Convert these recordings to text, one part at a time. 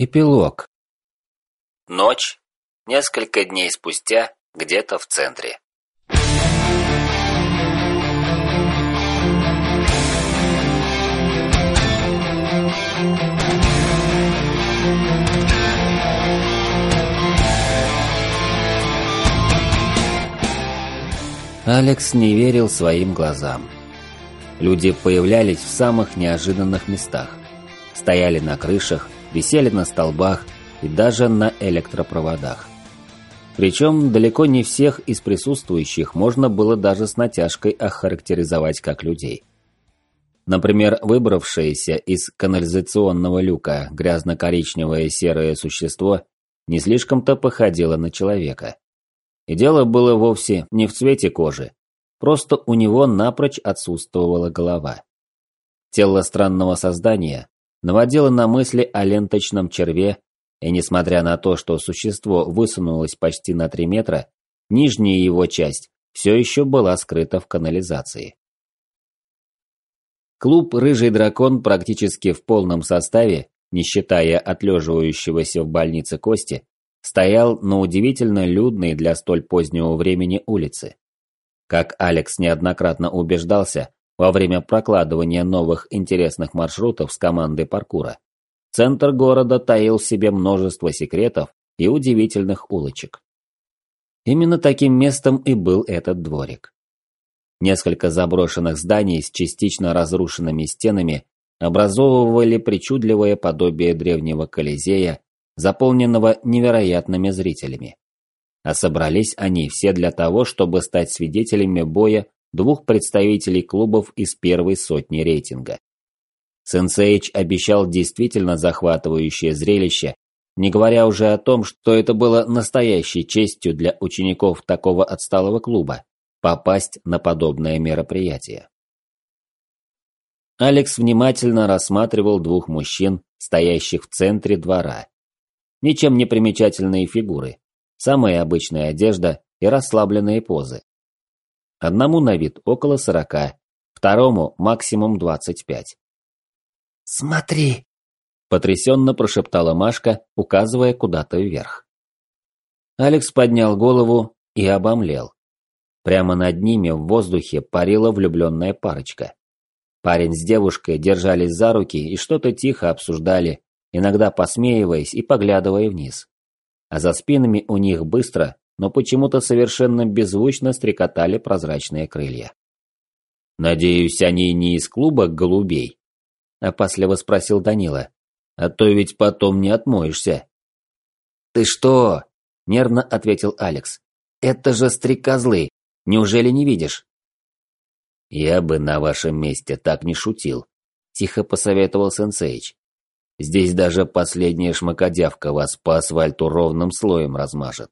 Эпилог. Ночь. Несколько дней спустя, где-то в центре. Алекс не верил своим глазам. Люди появлялись в самых неожиданных местах. Стояли на крышах, висели на столбах и даже на электропроводах. Причем далеко не всех из присутствующих можно было даже с натяжкой охарактеризовать как людей. Например, выбравшееся из канализационного люка грязно-коричневое серое существо не слишком-то походило на человека. И дело было вовсе не в цвете кожи, просто у него напрочь отсутствовала голова. Тело странного создания наводило на мысли о ленточном черве, и несмотря на то, что существо высунулось почти на 3 метра, нижняя его часть все еще была скрыта в канализации. Клуб «Рыжий дракон» практически в полном составе, не считая отлеживающегося в больнице Кости, стоял на удивительно людной для столь позднего времени улице. Как Алекс неоднократно убеждался, во время прокладывания новых интересных маршрутов с командой паркура, центр города таил в себе множество секретов и удивительных улочек. Именно таким местом и был этот дворик. Несколько заброшенных зданий с частично разрушенными стенами образовывали причудливое подобие древнего Колизея, заполненного невероятными зрителями. А собрались они все для того, чтобы стать свидетелями боя двух представителей клубов из первой сотни рейтинга. Сенсейч обещал действительно захватывающее зрелище, не говоря уже о том, что это было настоящей честью для учеников такого отсталого клуба попасть на подобное мероприятие. Алекс внимательно рассматривал двух мужчин, стоящих в центре двора. Ничем не примечательные фигуры, самая обычная одежда и расслабленные позы. Одному на вид около сорока, второму максимум двадцать пять. «Смотри!» – потрясенно прошептала Машка, указывая куда-то вверх. Алекс поднял голову и обомлел. Прямо над ними в воздухе парила влюбленная парочка. Парень с девушкой держались за руки и что-то тихо обсуждали, иногда посмеиваясь и поглядывая вниз. А за спинами у них быстро, но почему-то совершенно беззвучно стрекотали прозрачные крылья. «Надеюсь, они не из клуба голубей?» – опасливо спросил Данила. «А то ведь потом не отмоешься». «Ты что?» – нервно ответил Алекс. «Это же стрекозлы! Неужели не видишь?» «Я бы на вашем месте так не шутил», – тихо посоветовал Сенсейч. «Здесь даже последняя шмакодявка вас по асфальту ровным слоем размажет».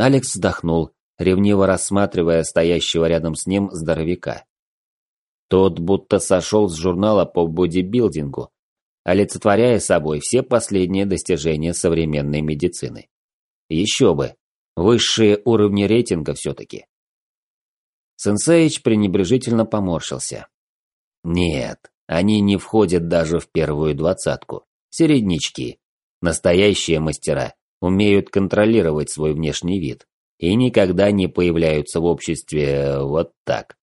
Алекс вздохнул, ревниво рассматривая стоящего рядом с ним здоровяка. Тот будто сошел с журнала по бодибилдингу, олицетворяя собой все последние достижения современной медицины. Еще бы, высшие уровни рейтинга все-таки. Сенсеич пренебрежительно поморщился. Нет, они не входят даже в первую двадцатку. Середнячки. Настоящие мастера умеют контролировать свой внешний вид и никогда не появляются в обществе э, вот так.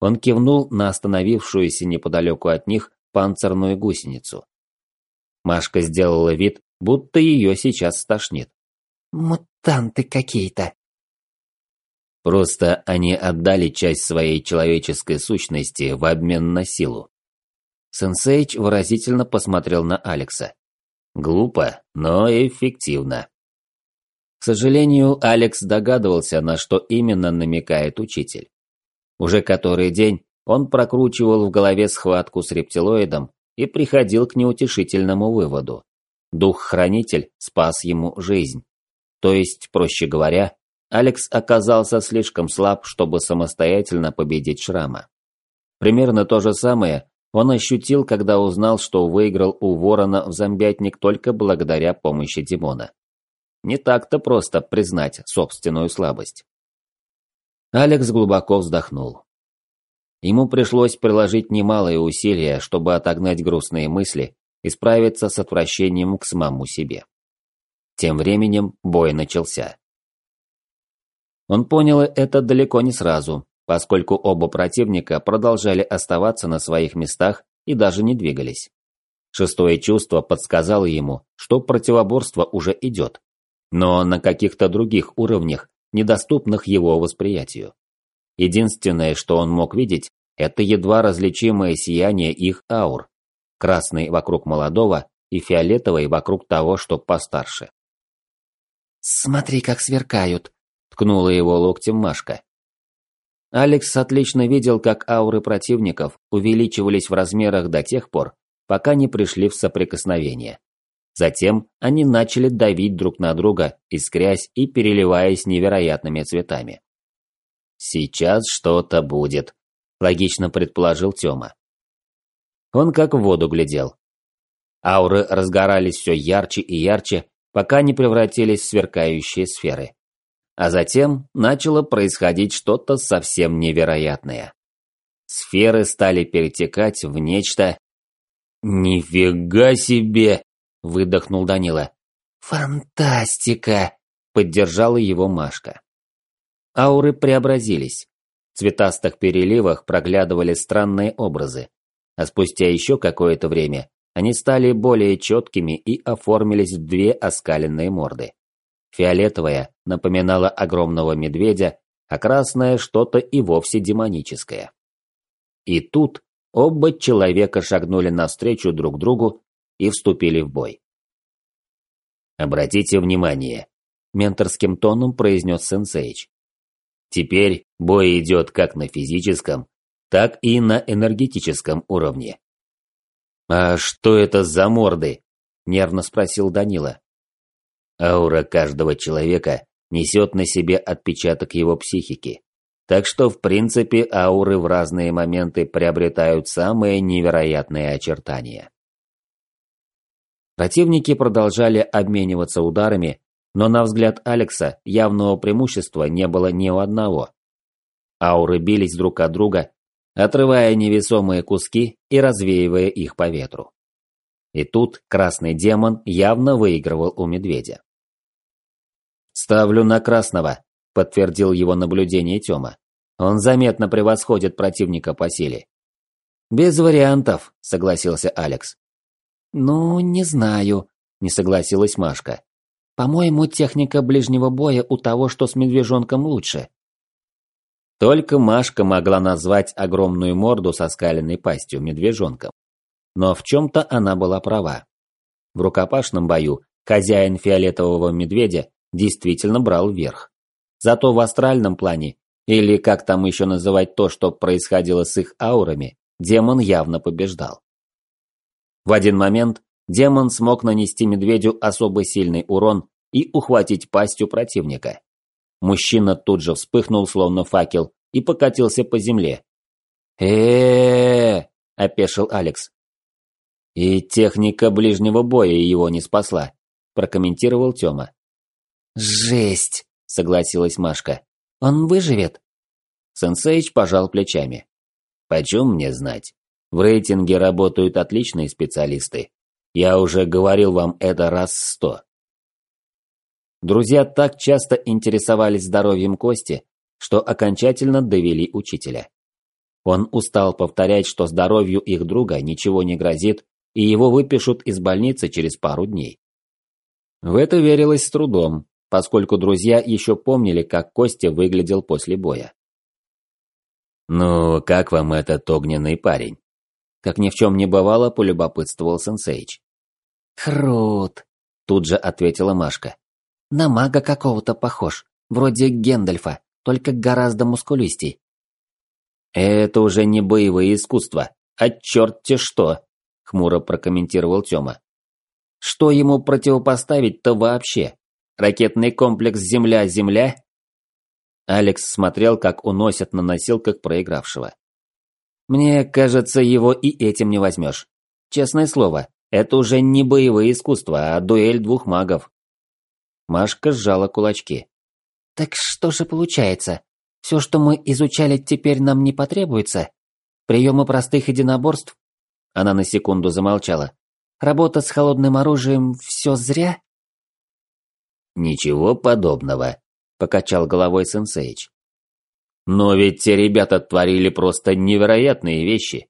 Он кивнул на остановившуюся неподалеку от них панцирную гусеницу. Машка сделала вид, будто ее сейчас стошнит. «Мутанты какие-то». Просто они отдали часть своей человеческой сущности в обмен на силу. Сенсейч выразительно посмотрел на Алекса. Глупо, но эффективно. К сожалению, Алекс догадывался, на что именно намекает учитель. Уже который день он прокручивал в голове схватку с рептилоидом и приходил к неутешительному выводу. Дух-хранитель спас ему жизнь. То есть, проще говоря, Алекс оказался слишком слаб, чтобы самостоятельно победить Шрама. Примерно то же самое он ощутил, когда узнал, что выиграл у Ворона в зомбятник только благодаря помощи Димона. Не так-то просто признать собственную слабость. Алекс глубоко вздохнул. Ему пришлось приложить немалые усилия, чтобы отогнать грустные мысли и справиться с отвращением к самому себе. Тем временем бой начался. Он понял это далеко не сразу, поскольку оба противника продолжали оставаться на своих местах и даже не двигались. Шестое чувство подсказало ему, что противоборство уже идет, но на каких-то других уровнях, недоступных его восприятию. Единственное, что он мог видеть, это едва различимое сияние их аур, красный вокруг молодого и фиолетовый вокруг того, что постарше. «Смотри, как сверкают!» – ткнула его локтем Машка. Алекс отлично видел, как ауры противников увеличивались в размерах до тех пор, пока не пришли в соприкосновение. Затем они начали давить друг на друга, искрясь и переливаясь невероятными цветами. «Сейчас что-то будет», – логично предположил Тёма. Он как в воду глядел. Ауры разгорались все ярче и ярче, пока не превратились в сверкающие сферы. А затем начало происходить что-то совсем невероятное. Сферы стали перетекать в нечто... «Нифига себе!» – выдохнул Данила. «Фантастика!» – поддержала его Машка. Ауры преобразились. В цветастых переливах проглядывали странные образы. А спустя еще какое-то время они стали более четкими и оформились в две оскаленные морды. Фиолетовая напоминала огромного медведя, а красная что-то и вовсе демоническое. И тут оба человека шагнули навстречу друг другу и вступили в бой. «Обратите внимание», – менторским тоном произнес Сенсейч. «Теперь бой идет как на физическом, так и на энергетическом уровне». «А что это за морды?» – нервно спросил Данила. Аура каждого человека несет на себе отпечаток его психики. Так что, в принципе, ауры в разные моменты приобретают самые невероятные очертания. Противники продолжали обмениваться ударами, но на взгляд Алекса явного преимущества не было ни у одного. Ауры бились друг от друга, отрывая невесомые куски и развеивая их по ветру. И тут красный демон явно выигрывал у медведя. «Ставлю на красного», – подтвердил его наблюдение Тёма. «Он заметно превосходит противника по силе». «Без вариантов», – согласился Алекс. «Ну, не знаю», – не согласилась Машка. «По-моему, техника ближнего боя у того, что с медвежонком лучше». Только Машка могла назвать огромную морду со скаленной пастью медвежонком. Но в чем-то она была права. В рукопашном бою хозяин фиолетового медведя действительно брал верх. Зато в астральном плане, или как там еще называть то, что происходило с их аурами, демон явно побеждал. В один момент демон смог нанести медведю особо сильный урон и ухватить пастью противника. Мужчина тут же вспыхнул, словно факел, и покатился по земле. э опешил Алекс. «И техника ближнего боя его не спасла», – прокомментировал Тёма. «Жесть!» – согласилась Машка. «Он выживет?» Сенсейч пожал плечами. «Почем мне знать? В рейтинге работают отличные специалисты. Я уже говорил вам это раз сто». Друзья так часто интересовались здоровьем Кости, что окончательно довели учителя. Он устал повторять, что здоровью их друга ничего не грозит, и его выпишут из больницы через пару дней. В это верилось с трудом, поскольку друзья еще помнили, как Костя выглядел после боя. «Ну, как вам этот огненный парень?» Как ни в чем не бывало, полюбопытствовал Сенсейч. «Крут!» – тут же ответила Машка. «На мага какого-то похож, вроде Гендальфа, только гораздо мускулистей». «Это уже не боевые искусства, а черт-те что!» – хмуро прокомментировал Тёма. «Что ему противопоставить-то вообще?» Ракетный комплекс «Земля-Земля»?» Алекс смотрел, как уносят на носилках проигравшего. «Мне кажется, его и этим не возьмешь. Честное слово, это уже не боевые искусства, а дуэль двух магов». Машка сжала кулачки. «Так что же получается? Все, что мы изучали, теперь нам не потребуется? Приемы простых единоборств?» Она на секунду замолчала. Работа с холодным оружием все зря?» «Ничего подобного», – покачал головой Сенсейч. «Но ведь те ребята творили просто невероятные вещи».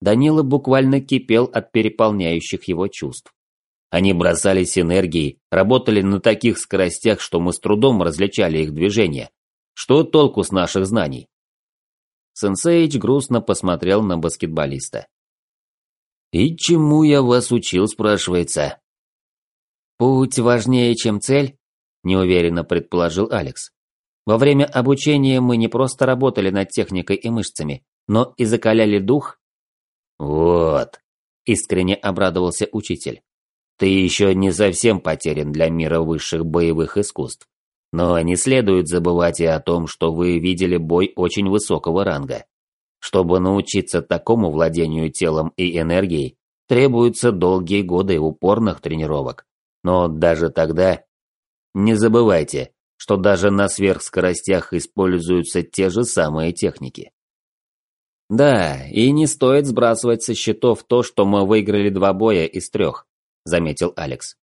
Данила буквально кипел от переполняющих его чувств. Они бросались энергией, работали на таких скоростях, что мы с трудом различали их движения. Что толку с наших знаний? Сенсейч грустно посмотрел на баскетболиста. «И чему я вас учил?» – спрашивается. «Путь важнее, чем цель?» – неуверенно предположил Алекс. «Во время обучения мы не просто работали над техникой и мышцами, но и закаляли дух». «Вот», – искренне обрадовался учитель. «Ты еще не совсем потерян для мира высших боевых искусств. Но не следует забывать и о том, что вы видели бой очень высокого ранга. Чтобы научиться такому владению телом и энергией, требуются долгие годы упорных тренировок. Но даже тогда... Не забывайте, что даже на сверхскоростях используются те же самые техники. «Да, и не стоит сбрасывать со счетов то, что мы выиграли два боя из трех», – заметил Алекс.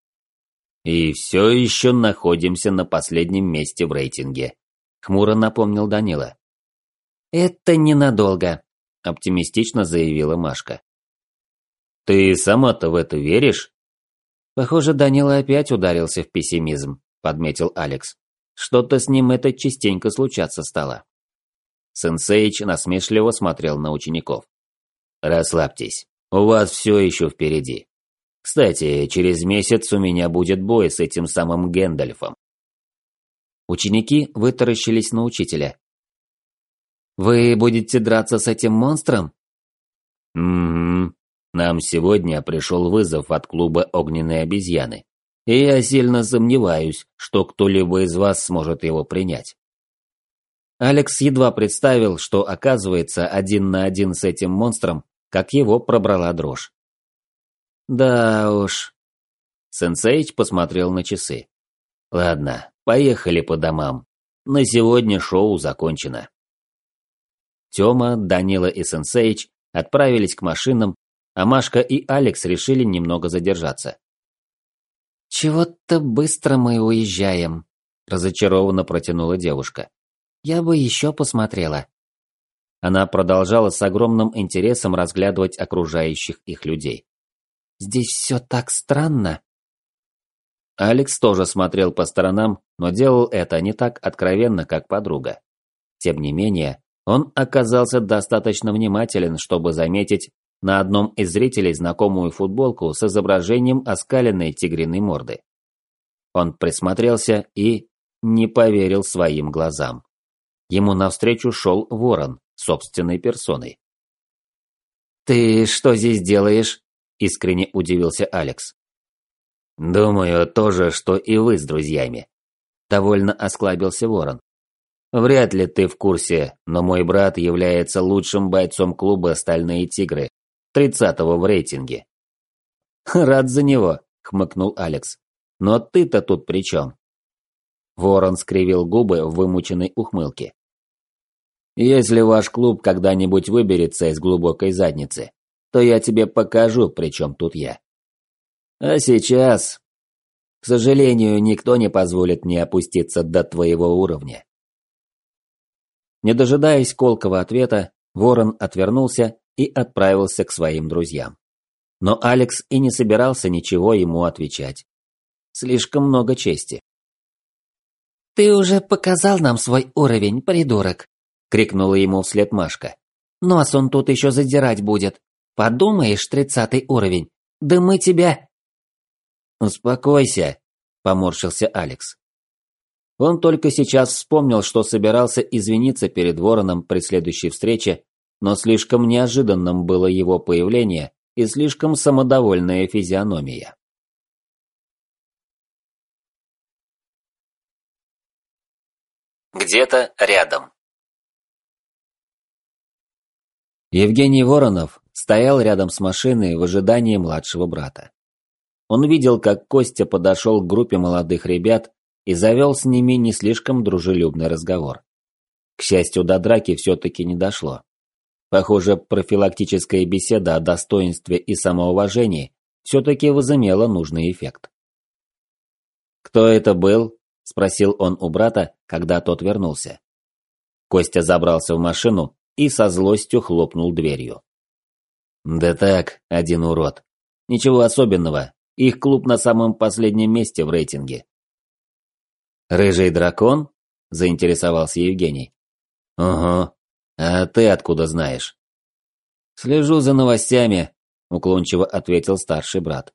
«И все еще находимся на последнем месте в рейтинге», – хмуро напомнил Данила. «Это ненадолго», – оптимистично заявила Машка. «Ты сама-то в это веришь?» «Похоже, Данила опять ударился в пессимизм», – подметил Алекс. «Что-то с ним это частенько случаться стало». Сенсейч насмешливо смотрел на учеников. «Расслабьтесь, у вас все еще впереди. Кстати, через месяц у меня будет бой с этим самым Гэндальфом». Ученики вытаращились на учителя, вы будете драться с этим монстром? Угу. Нам сегодня пришел вызов от клуба «Огненные обезьяны». И я сильно сомневаюсь, что кто-либо из вас сможет его принять. Алекс едва представил, что оказывается один на один с этим монстром, как его пробрала дрожь. Да уж. Сенсейч посмотрел на часы. Ладно, поехали по домам. На сегодня шоу закончено. Тёма, Данила и Сенсейч отправились к машинам, а Машка и Алекс решили немного задержаться. «Чего-то быстро мы уезжаем», – разочарованно протянула девушка. «Я бы еще посмотрела». Она продолжала с огромным интересом разглядывать окружающих их людей. «Здесь все так странно». Алекс тоже смотрел по сторонам, но делал это не так откровенно, как подруга. Тем не менее, он оказался достаточно внимателен, чтобы заметить на одном из зрителей знакомую футболку с изображением оскаленной тигриной морды. Он присмотрелся и не поверил своим глазам. Ему навстречу шел ворон собственной персоной. «Ты что здесь делаешь?» – искренне удивился Алекс. «Думаю, то же, что и вы с друзьями», – довольно осклабился ворон. Вряд ли ты в курсе, но мой брат является лучшим бойцом клуба «Стальные тигры», тридцатого в рейтинге. «Рад за него», – хмыкнул Алекс. «Но ты-то тут при чем?» Ворон скривил губы в вымученной ухмылке. «Если ваш клуб когда-нибудь выберется из глубокой задницы, то я тебе покажу, при чем тут я. А сейчас, к сожалению, никто не позволит мне опуститься до твоего уровня. Не дожидаясь колкого ответа, Ворон отвернулся и отправился к своим друзьям. Но Алекс и не собирался ничего ему отвечать. Слишком много чести. «Ты уже показал нам свой уровень, придурок!» — крикнула ему вслед Машка. «Нос он тут еще задирать будет. Подумаешь, тридцатый уровень. Да мы тебя...» «Успокойся», — поморщился Алекс. Он только сейчас вспомнил, что собирался извиниться перед Вороном при следующей встрече, но слишком неожиданным было его появление и слишком самодовольная физиономия. Где-то рядом. Евгений Воронов стоял рядом с машиной в ожидании младшего брата. Он видел, как Костя подошел к группе молодых ребят и завел с ними не слишком дружелюбный разговор. К счастью, до драки все-таки не дошло. Похоже, профилактическая беседа о достоинстве и самоуважении все-таки возымело нужный эффект. «Кто это был?» – спросил он у брата, когда тот вернулся. Костя забрался в машину и со злостью хлопнул дверью. «Да так, один урод. Ничего особенного. Их клуб на самом последнем месте в рейтинге». «Рыжий дракон?» – заинтересовался Евгений. «Угу. А ты откуда знаешь?» «Слежу за новостями», – уклончиво ответил старший брат.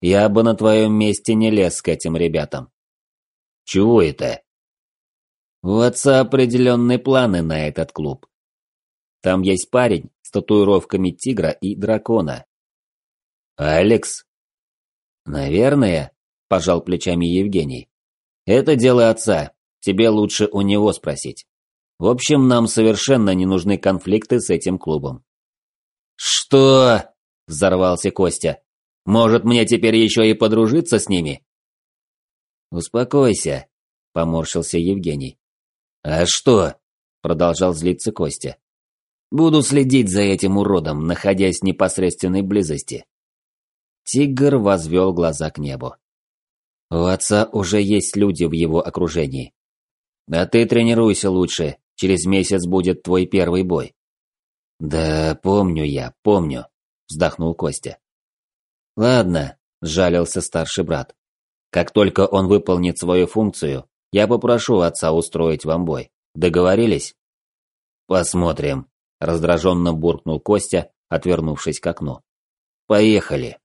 «Я бы на твоем месте не лез к этим ребятам». «Чего это?» «У отца определенные планы на этот клуб. Там есть парень с татуировками тигра и дракона». «Алекс?» «Наверное», – пожал плечами Евгений. «Это дело отца. Тебе лучше у него спросить. В общем, нам совершенно не нужны конфликты с этим клубом. «Что?» – взорвался Костя. «Может, мне теперь еще и подружиться с ними?» «Успокойся», – поморщился Евгений. «А что?» – продолжал злиться Костя. «Буду следить за этим уродом, находясь в непосредственной близости». Тигр возвел глаза к небу. У отца уже есть люди в его окружении. А ты тренируйся лучше, через месяц будет твой первый бой. «Да помню я, помню», – вздохнул Костя. «Ладно», – сжалился старший брат. «Как только он выполнит свою функцию, я попрошу отца устроить вам бой. Договорились?» «Посмотрим», – раздраженно буркнул Костя, отвернувшись к окну. «Поехали».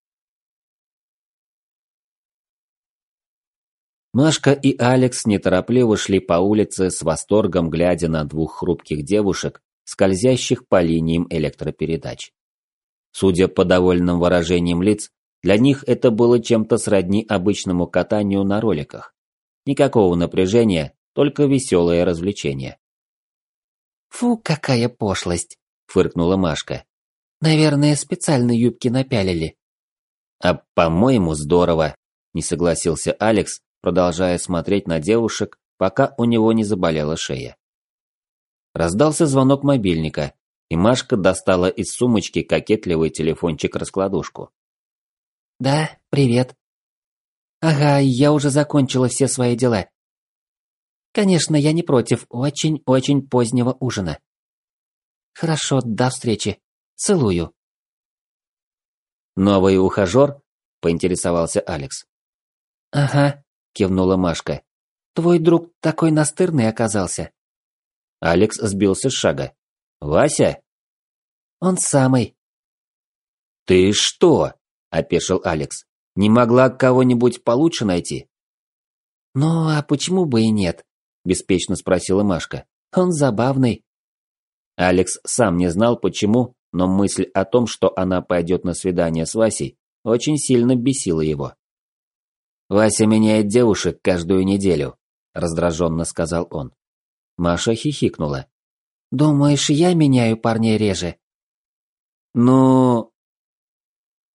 Машка и Алекс неторопливо шли по улице с восторгом, глядя на двух хрупких девушек, скользящих по линиям электропередач. Судя по довольным выражениям лиц, для них это было чем-то сродни обычному катанию на роликах. Никакого напряжения, только веселое развлечение. «Фу, какая пошлость!» – фыркнула Машка. «Наверное, специально юбки напялили». «А по-моему, здорово», – не согласился Алекс, продолжая смотреть на девушек, пока у него не заболела шея. Раздался звонок мобильника, и Машка достала из сумочки кокетливый телефончик-раскладушку. «Да, привет». «Ага, я уже закончила все свои дела». «Конечно, я не против очень-очень позднего ужина». «Хорошо, до встречи. Целую». «Новый ухажер?» – поинтересовался Алекс. «Ага», – кивнула Машка. «Твой друг такой настырный оказался». Алекс сбился с шага. «Вася?» «Он самый». «Ты что?» – опешил Алекс. «Не могла кого-нибудь получше найти?» «Ну, а почему бы и нет?» – беспечно спросила Машка. «Он забавный». Алекс сам не знал, почему, но мысль о том, что она пойдет на свидание с Васей, очень сильно бесила его. «Вася меняет девушек каждую неделю», – раздраженно сказал он. Маша хихикнула. «Думаешь, я меняю парней реже?» «Ну...»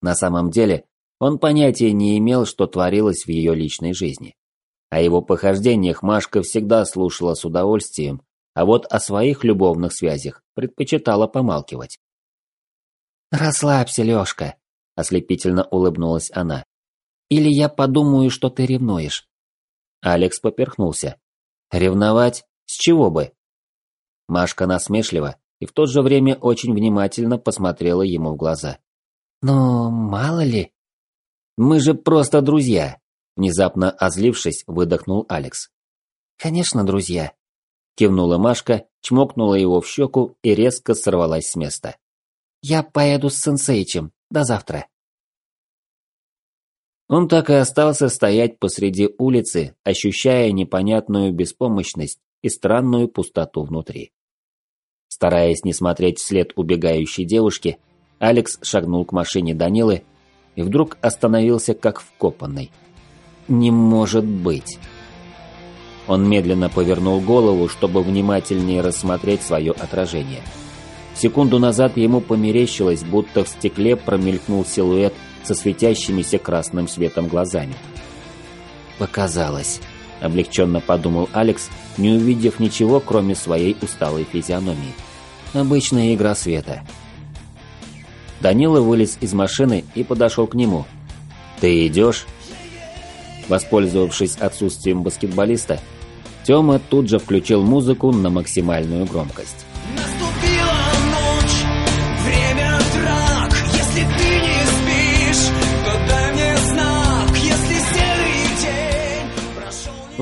На самом деле, он понятия не имел, что творилось в ее личной жизни. О его похождениях Машка всегда слушала с удовольствием, а вот о своих любовных связях предпочитала помалкивать. «Расслабься, Лёшка», – ослепительно улыбнулась она. «Или я подумаю, что ты ревнуешь». Алекс поперхнулся. «Ревновать? С чего бы? Машка насмешливо и в то же время очень внимательно посмотрела ему в глаза. «Но мало ли...» «Мы же просто друзья!» Внезапно озлившись, выдохнул Алекс. «Конечно, друзья!» Кивнула Машка, чмокнула его в щеку и резко сорвалась с места. «Я поеду с сенсейчем. До завтра!» Он так и остался стоять посреди улицы, ощущая непонятную беспомощность и странную пустоту внутри. Стараясь не смотреть вслед убегающей девушки, Алекс шагнул к машине Данилы и вдруг остановился как вкопанный. «Не может быть!» Он медленно повернул голову, чтобы внимательнее рассмотреть свое отражение. Секунду назад ему померещилось, будто в стекле промелькнул силуэт со светящимися красным светом глазами. «Показалось», – облегченно подумал Алекс, не увидев ничего, кроме своей усталой физиономии. Обычная игра света. Данила вылез из машины и подошел к нему, «Ты идешь?» Воспользовавшись отсутствием баскетболиста, Тёма тут же включил музыку на максимальную громкость.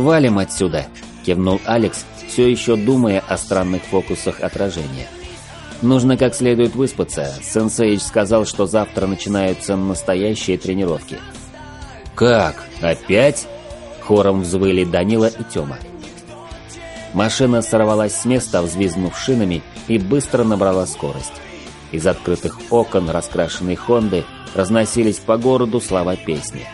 «Валим отсюда!» – кивнул Алекс, все еще думая о странных фокусах отражения. «Нужно как следует выспаться. Сенсейч сказал, что завтра начинаются настоящие тренировки». «Как? Опять?» – хором взвыли Данила и Тёма. Машина сорвалась с места, взвизгнув шинами, и быстро набрала скорость. Из открытых окон раскрашенной Хонды разносились по городу слова песни.